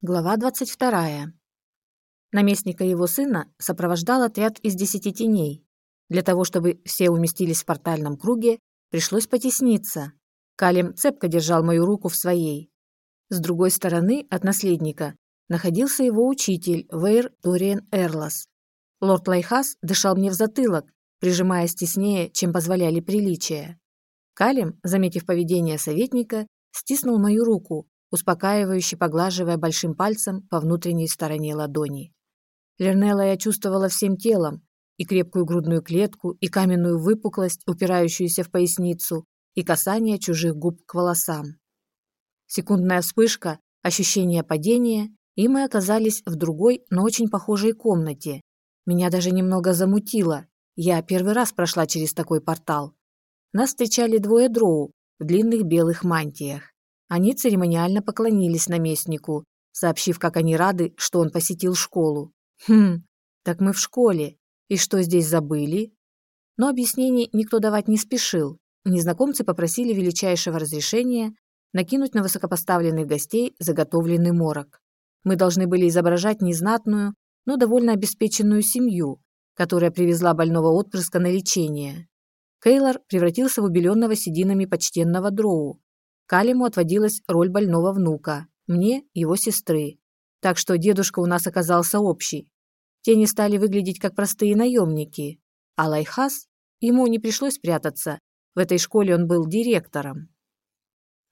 Глава 22. Наместника и его сына сопровождал отряд из десяти теней. Для того, чтобы все уместились в портальном круге, пришлось потесниться. Калим цепко держал мою руку в своей. С другой стороны от наследника находился его учитель Вейр Дориен Эрлас. Лорд Лайхас дышал мне в затылок, прижимаясь теснее, чем позволяли приличия. Калим, заметив поведение советника, стиснул мою руку, успокаивающе поглаживая большим пальцем по внутренней стороне ладони. Лернелла я чувствовала всем телом, и крепкую грудную клетку, и каменную выпуклость, упирающуюся в поясницу, и касание чужих губ к волосам. Секундная вспышка, ощущение падения, и мы оказались в другой, но очень похожей комнате. Меня даже немного замутило. Я первый раз прошла через такой портал. Нас встречали двое дроу в длинных белых мантиях. Они церемониально поклонились наместнику, сообщив, как они рады, что он посетил школу. Хм, так мы в школе. И что здесь забыли? Но объяснений никто давать не спешил. Незнакомцы попросили величайшего разрешения накинуть на высокопоставленных гостей заготовленный морок. Мы должны были изображать незнатную, но довольно обеспеченную семью, которая привезла больного отпрыска на лечение. Кейлор превратился в убеленного сединами почтенного дроу, Калиму отводилась роль больного внука, мне – его сестры. Так что дедушка у нас оказался общий. Тени стали выглядеть как простые наемники. А Лайхас, ему не пришлось прятаться. В этой школе он был директором.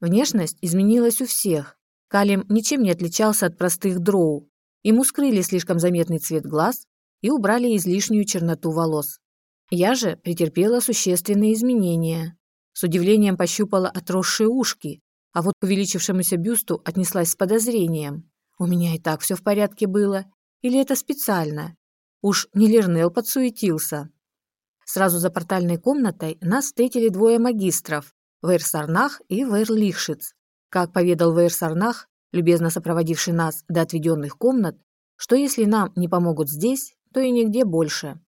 Внешность изменилась у всех. Калим ничем не отличался от простых дроу. Ему скрыли слишком заметный цвет глаз и убрали излишнюю черноту волос. Я же претерпела существенные изменения. С удивлением пощупала отросшие ушки, а вот к увеличившемуся бюсту отнеслась с подозрением. У меня и так все в порядке было. Или это специально? Уж не Лернел подсуетился. Сразу за портальной комнатой нас встретили двое магистров – Вейр Сарнах и Вейр Лихшиц. Как поведал Вейр Сарнах, любезно сопроводивший нас до отведенных комнат, что если нам не помогут здесь, то и нигде больше.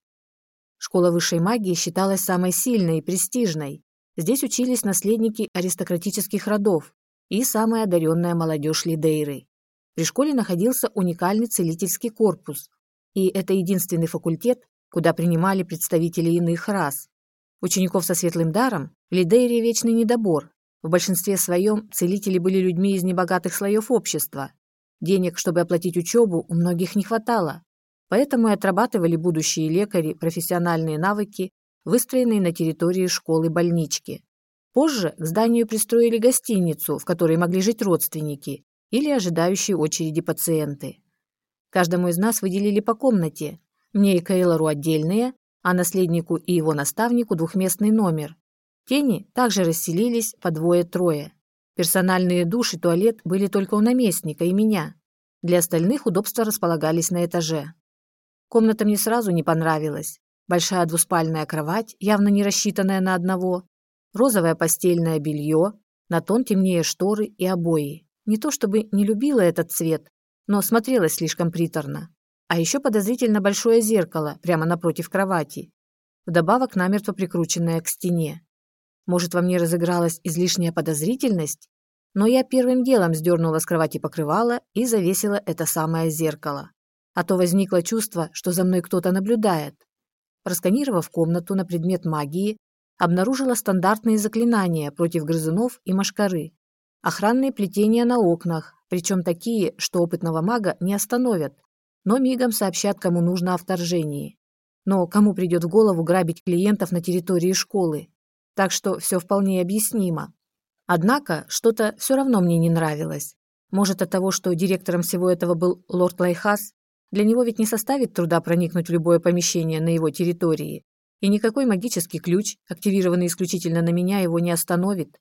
Школа высшей магии считалась самой сильной и престижной, Здесь учились наследники аристократических родов и самая одаренная молодежь Лидейры. При школе находился уникальный целительский корпус, и это единственный факультет, куда принимали представители иных рас. Учеников со светлым даром в Лидейре вечный недобор. В большинстве своем целители были людьми из небогатых слоев общества. Денег, чтобы оплатить учебу, у многих не хватало. Поэтому и отрабатывали будущие лекари профессиональные навыки выстроенной на территории школы-больнички. Позже к зданию пристроили гостиницу, в которой могли жить родственники или ожидающие очереди пациенты. Каждому из нас выделили по комнате, мне и Кейлору отдельные, а наследнику и его наставнику двухместный номер. Тени также расселились по двое-трое. Персональные душ и туалет были только у наместника и меня. Для остальных удобства располагались на этаже. Комната мне сразу не понравилась. Большая двуспальная кровать, явно не рассчитанная на одного, розовое постельное белье, на тон темнее шторы и обои. Не то чтобы не любила этот цвет, но смотрелась слишком приторно. А еще подозрительно большое зеркало прямо напротив кровати, вдобавок намертво прикрученное к стене. Может, во мне разыгралась излишняя подозрительность? Но я первым делом сдернула с кровати покрывало и завесила это самое зеркало. А то возникло чувство, что за мной кто-то наблюдает. Просканировав комнату на предмет магии, обнаружила стандартные заклинания против грызунов и мошкары. Охранные плетения на окнах, причем такие, что опытного мага не остановят, но мигом сообщат, кому нужно о вторжении. Но кому придет в голову грабить клиентов на территории школы? Так что все вполне объяснимо. Однако что-то все равно мне не нравилось. Может от того, что директором всего этого был лорд Лайхас, для него ведь не составит труда проникнуть в любое помещение на его территории, и никакой магический ключ, активированный исключительно на меня, его не остановит.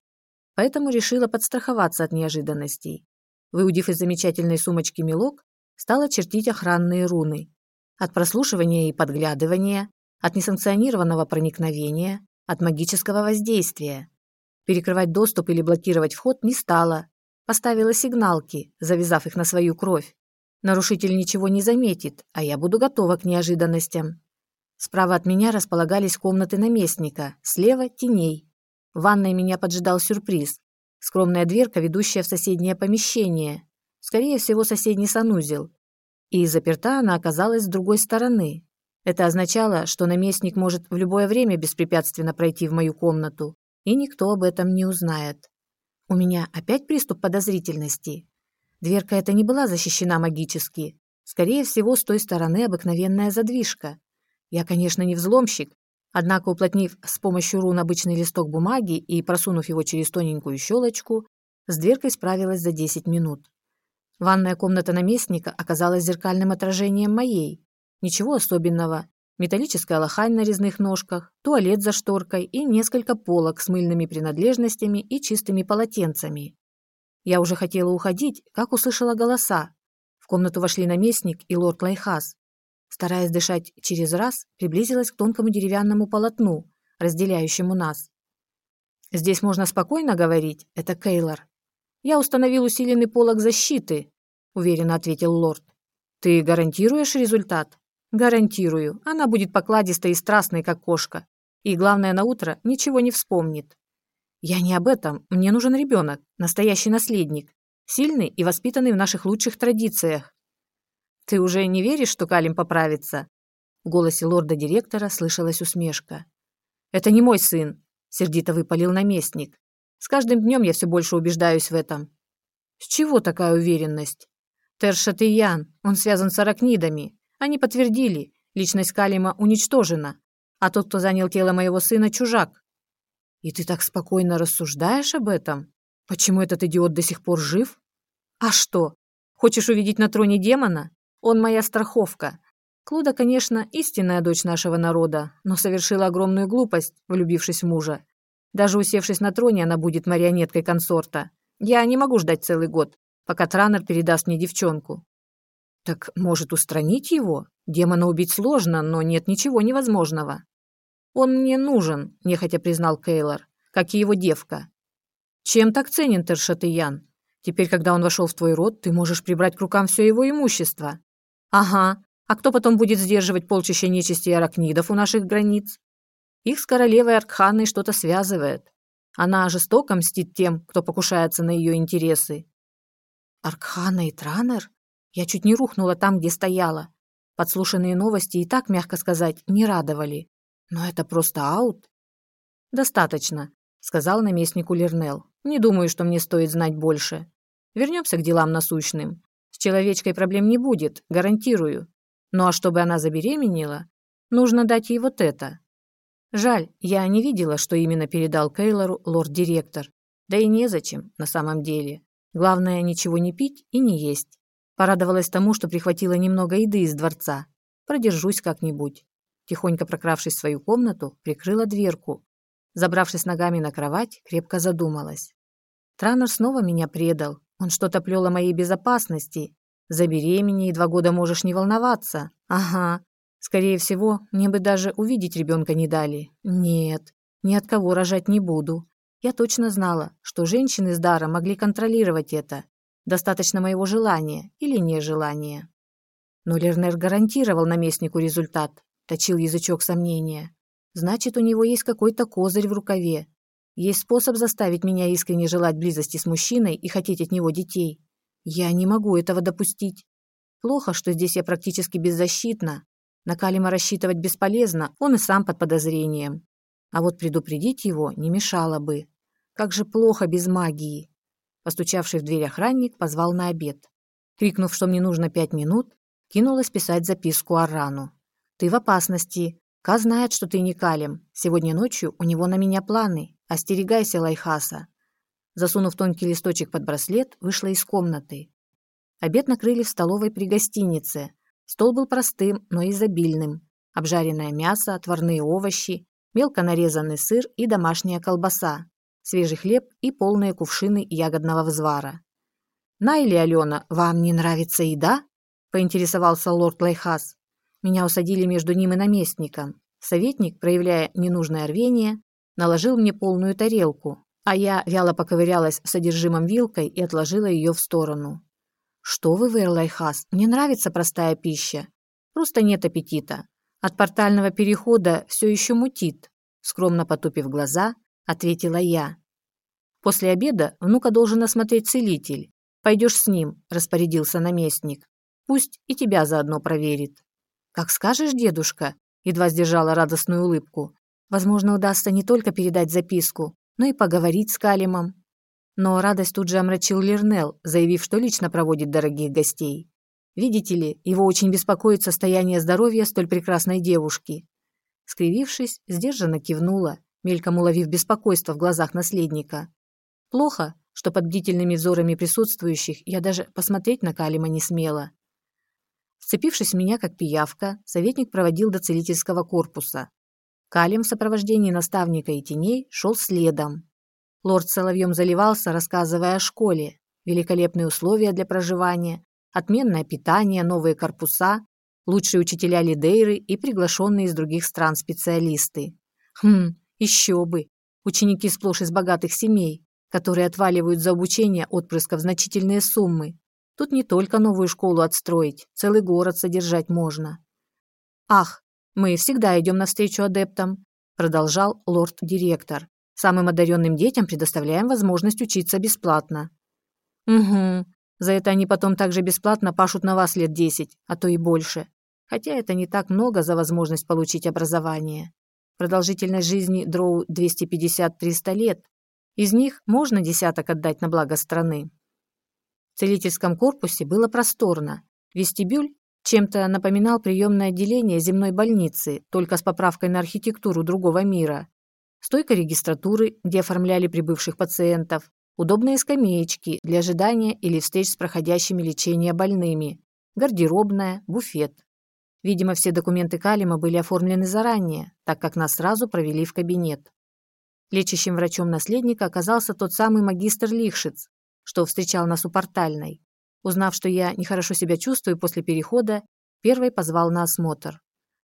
Поэтому решила подстраховаться от неожиданностей. Выудив из замечательной сумочки мелок, стала чертить охранные руны. От прослушивания и подглядывания, от несанкционированного проникновения, от магического воздействия. Перекрывать доступ или блокировать вход не стала. Поставила сигналки, завязав их на свою кровь. Нарушитель ничего не заметит, а я буду готова к неожиданностям. Справа от меня располагались комнаты наместника, слева – теней. В ванной меня поджидал сюрприз. Скромная дверка, ведущая в соседнее помещение. скорее всего, соседний санузел. И заперта она оказалась с другой стороны. Это означало, что наместник может в любое время беспрепятственно пройти в мою комнату, и никто об этом не узнает. У меня опять приступ подозрительности. Дверка эта не была защищена магически. Скорее всего, с той стороны обыкновенная задвижка. Я, конечно, не взломщик, однако, уплотнив с помощью рун обычный листок бумаги и просунув его через тоненькую щелочку, с дверкой справилась за 10 минут. Ванная комната наместника оказалась зеркальным отражением моей. Ничего особенного. Металлическая лохань на резных ножках, туалет за шторкой и несколько полок с мыльными принадлежностями и чистыми полотенцами. Я уже хотела уходить, как услышала голоса. В комнату вошли наместник и лорд Лайхас. Стараясь дышать через раз, приблизилась к тонкому деревянному полотну, разделяющему нас. «Здесь можно спокойно говорить, это Кейлор». «Я установил усиленный полог защиты», – уверенно ответил лорд. «Ты гарантируешь результат?» «Гарантирую. Она будет покладистой и страстной, как кошка. И, главное, на утро ничего не вспомнит. Я не об этом. Мне нужен ребенок, настоящий наследник, сильный и воспитанный в наших лучших традициях. Ты уже не веришь, что Калим поправится? В голосе лорда-директора слышалась усмешка. Это не мой сын, сердито выпалил наместник. С каждым днем я все больше убеждаюсь в этом. С чего такая уверенность? Тершатыян, он связан с аракнидами. Они подтвердили, личность Калима уничтожена, а тот, кто занял тело моего сына, чужак. И ты так спокойно рассуждаешь об этом? Почему этот идиот до сих пор жив? А что? Хочешь увидеть на троне демона? Он моя страховка. Клуда, конечно, истинная дочь нашего народа, но совершила огромную глупость, влюбившись в мужа. Даже усевшись на троне, она будет марионеткой консорта. Я не могу ждать целый год, пока Транер передаст мне девчонку. Так может устранить его? Демона убить сложно, но нет ничего невозможного. «Он мне нужен», – нехотя признал Кейлор, – «как и его девка». «Чем так ценен Тершатыян? Теперь, когда он вошел в твой род, ты можешь прибрать к рукам все его имущество». «Ага. А кто потом будет сдерживать полчища нечисти и аракнидов у наших границ?» Их с королевой Аркханой что-то связывает. Она жестоко мстит тем, кто покушается на ее интересы. Аркхана и Транер? Я чуть не рухнула там, где стояла. Подслушанные новости и так, мягко сказать, не радовали. Но это просто аут. Достаточно, сказал наместнику Лернел. Не думаю, что мне стоит знать больше. Вернемся к делам насущным. С человечкой проблем не будет, гарантирую. Ну а чтобы она забеременела, нужно дать ей вот это. Жаль, я не видела, что именно передал Кейлору лорд-директор. Да и незачем, на самом деле. Главное, ничего не пить и не есть. Порадовалась тому, что прихватила немного еды из дворца. Продержусь как-нибудь. Тихонько прокравшись в свою комнату, прикрыла дверку. Забравшись ногами на кровать, крепко задумалась. Транер снова меня предал. Он что-то плел о моей безопасности. Забеременей, два года можешь не волноваться. Ага. Скорее всего, мне бы даже увидеть ребенка не дали. Нет, ни от кого рожать не буду. Я точно знала, что женщины с даром могли контролировать это. Достаточно моего желания или нежелания. Но Лернер гарантировал наместнику результат точил язычок сомнения. Значит, у него есть какой-то козырь в рукаве. Есть способ заставить меня искренне желать близости с мужчиной и хотеть от него детей. Я не могу этого допустить. Плохо, что здесь я практически беззащитна. На Калима рассчитывать бесполезно, он и сам под подозрением. А вот предупредить его не мешало бы. Как же плохо без магии. Постучавший в дверь охранник позвал на обед. Крикнув, что мне нужно пять минут, кинулась писать записку Арану. Ты в опасности. Ка знает, что ты не Калим. Сегодня ночью у него на меня планы. Остерегайся, Лайхаса. Засунув тонкий листочек под браслет, вышла из комнаты. Обед накрыли в столовой при гостинице. Стол был простым, но изобильным. Обжаренное мясо, отварные овощи, мелко нарезанный сыр и домашняя колбаса, свежий хлеб и полные кувшины ягодного взвара. «Найли, Алена, вам не нравится еда?» – поинтересовался лорд Лайхас. Меня усадили между ним и наместником. Советник, проявляя ненужное рвение, наложил мне полную тарелку, а я вяло поковырялась в содержимом вилкой и отложила ее в сторону. «Что вы, вейр Лайхас, мне нравится простая пища. Просто нет аппетита. От портального перехода все еще мутит», скромно потупив глаза, ответила я. После обеда внука должен осмотреть целитель, «Пойдешь с ним», – распорядился наместник. «Пусть и тебя заодно проверит». «Как скажешь, дедушка», – едва сдержала радостную улыбку. «Возможно, удастся не только передать записку, но и поговорить с Калимом». Но радость тут же омрачил Лернел, заявив, что лично проводит дорогих гостей. Видите ли, его очень беспокоит состояние здоровья столь прекрасной девушки. Скривившись, сдержанно кивнула, мельком уловив беспокойство в глазах наследника. Плохо, что под бдительными взорами присутствующих я даже посмотреть на Калима не смела. Вцепившись в меня, как пиявка, советник проводил до целительского корпуса. Калим в сопровождении наставника и теней шел следом. Лорд Соловьем заливался, рассказывая о школе, великолепные условия для проживания, отменное питание, новые корпуса, лучшие учителя Лидейры и приглашенные из других стран специалисты. Хм, еще бы. Ученики сплошь из богатых семей, которые отваливают за обучение отпрысков значительные суммы. Тут не только новую школу отстроить, целый город содержать можно. Ах, мы всегда идем навстречу адептам, продолжал лорд-директор. Самым одаренным детям предоставляем возможность учиться бесплатно. Угу. За это они потом также бесплатно пашут на вас лет десять, а то и больше. Хотя это не так много за возможность получить образование. Продолжительность жизни дроу 250-300 лет. Из них можно десяток отдать на благо страны. Целительском корпусе было просторно. Вестибюль чем-то напоминал приемное отделение земной больницы, только с поправкой на архитектуру другого мира стойка регистратуры, где оформляли прибывших пациентов, удобные скамеечки для ожидания или встреч с проходящими лечение больными, гардеробная, буфет. Видимо, все документы Калима были оформлены заранее, так как нас сразу провели в кабинет. Лечащим врачом наследника оказался тот самый магистр Лихшиц, что встречал нас у портальной. Узнав, что я нехорошо себя чувствую после перехода, первый позвал на осмотр.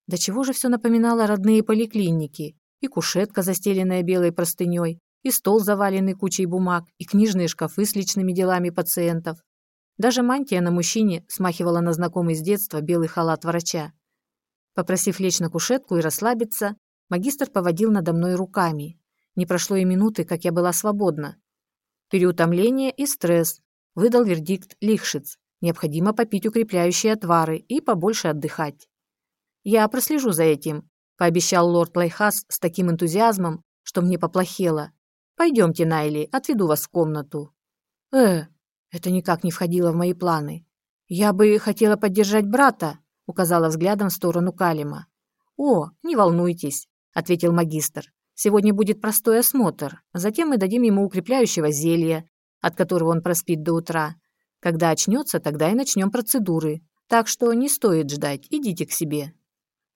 До чего же все напоминало родные поликлиники, и кушетка, застеленная белой простыней, и стол, заваленный кучей бумаг, и книжные шкафы с личными делами пациентов. Даже мантия на мужчине смахивала на знакомый с детства белый халат врача. Попросив лечь на кушетку и расслабиться, магистр поводил надо мной руками. Не прошло и минуты, как я была свободна. Переутомление и стресс. Выдал вердикт Лихшиц. Необходимо попить укрепляющие отвары и побольше отдыхать. Я прослежу за этим, пообещал лорд Лайхас с таким энтузиазмом, что мне поплохело. Пойдемте, Найли, отведу вас в комнату. Э, это никак не входило в мои планы. Я бы хотела поддержать брата, указала взглядом в сторону Калима. О, не волнуйтесь, ответил магистр. Сегодня будет простой осмотр, затем мы дадим ему укрепляющего зелья, от которого он проспит до утра. Когда очнется, тогда и начнем процедуры. Так что не стоит ждать, идите к себе.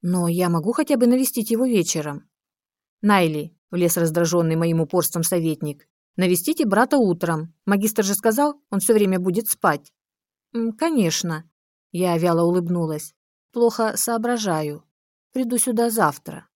Но я могу хотя бы навестить его вечером. Найли, влез раздраженный моим упорством советник, навестите брата утром. Магистр же сказал, он все время будет спать. Конечно. Я вяло улыбнулась. Плохо соображаю. Приду сюда завтра.